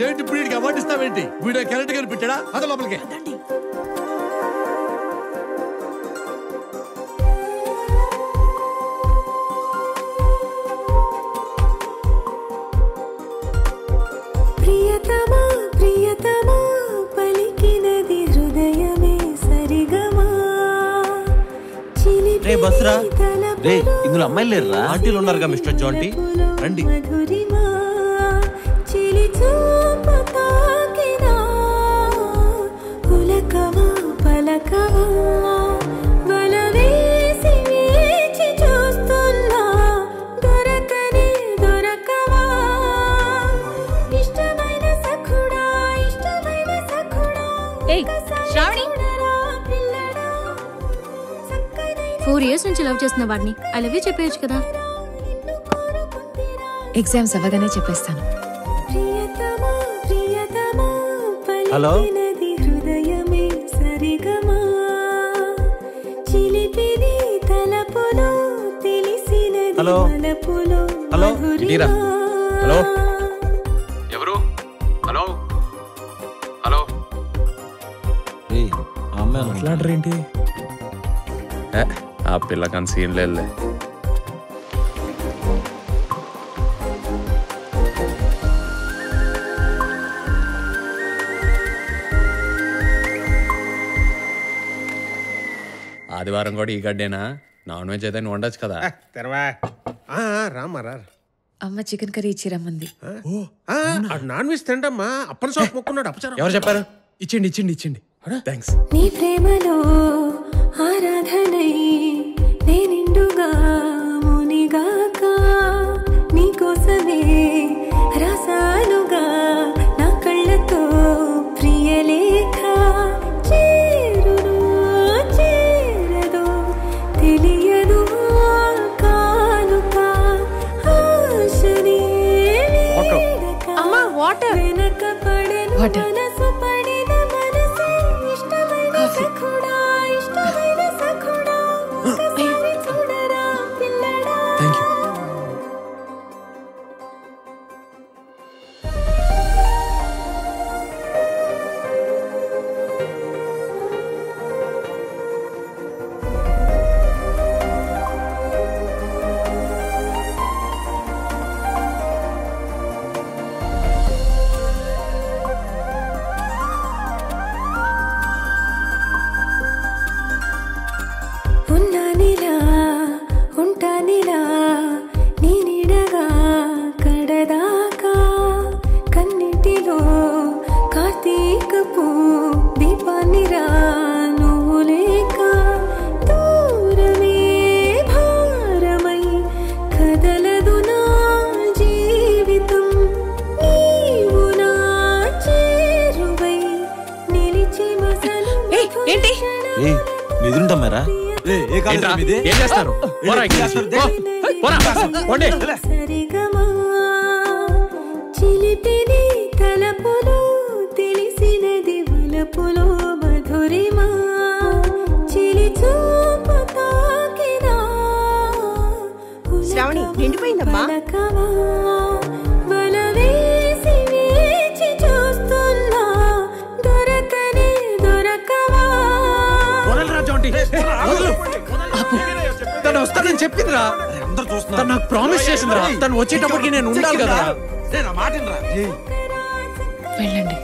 ఏంటి ఇప్పుడు వీడికి అవార్డు ఇస్తావేంటి? వీడియో కరెక్ట్గా పెట్టాడా? అద లోపలికి. ప్రియతమా ప్రియతమా పలికినది హృదయమే సరిగమా? చిలిపి రే బస్రా. తలపులో రే ఇందులో అమ్మాయిలు లేరురా? ఆంటీలు ఉన్నారుగా మిస్టర్ జాంటీ? రండి. మధురిమా? శ్రావణి. ఫోర్ ఇయర్స్ నుంచి లవ్ చేస్తున్న వాడిని. ఐ లవ్ యూ చెప్పేయచ్చు కదా. ఎగ్జామ్స్ అవ్వగానే చెప్పేస్తాను. హలో? హృదయమే సరిగమా చిలిపిది తలపులో తెలిసినది హలో? హలో? ఇటీరా. హలో? ఎవరు హలో హలో అమ్మాయి మాట్లాడరేంటి ఆ పిల్లకని సీన్ లేదులే ఆదివారం కూడా ఈ గడ్డేనా? నాన్ వెజ్ అయితే నువ్వు వండొచ్చు కదా. తెరవా. ఆ, ఆ, రామ్మా రా. అమ్మ చికెన్ కర్రీ ఇచ్చి రమ్మంది. నాన్ వెజ్ తిండమ్మా అప్పని సోపు మొక్కున్నాడు. అపచారం ఎవరు చెప్పారు? ఇచ్చిండి ఇచ్చిండి ఇచ్చిండి. థ్యాంక్స్ నీ ప్రేమలో ఆరాధనై வாட்டர் ఏ చేస్తారు? చిలిపిది తలపులో తెలిసినది వలపులో మధురిమా? చిలి శ్రావణి, నిండిపోయిందమ్మా. తను వస్తానని చెప్పిందిరా. తను నాకు ప్రామిస్ చేసిందిరా. తను వచ్చేటప్పటికి నేను ఉండాలి కదా వెళ్ళండి.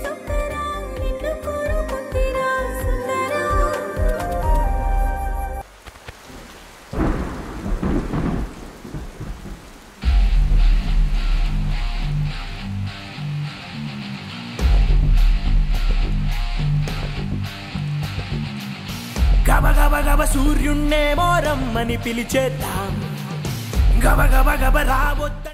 గబ గబ సూర్యున్నేమో మోరమ్మని పిలిచేద్దాం. గబ గబ గబ రాబోద్ద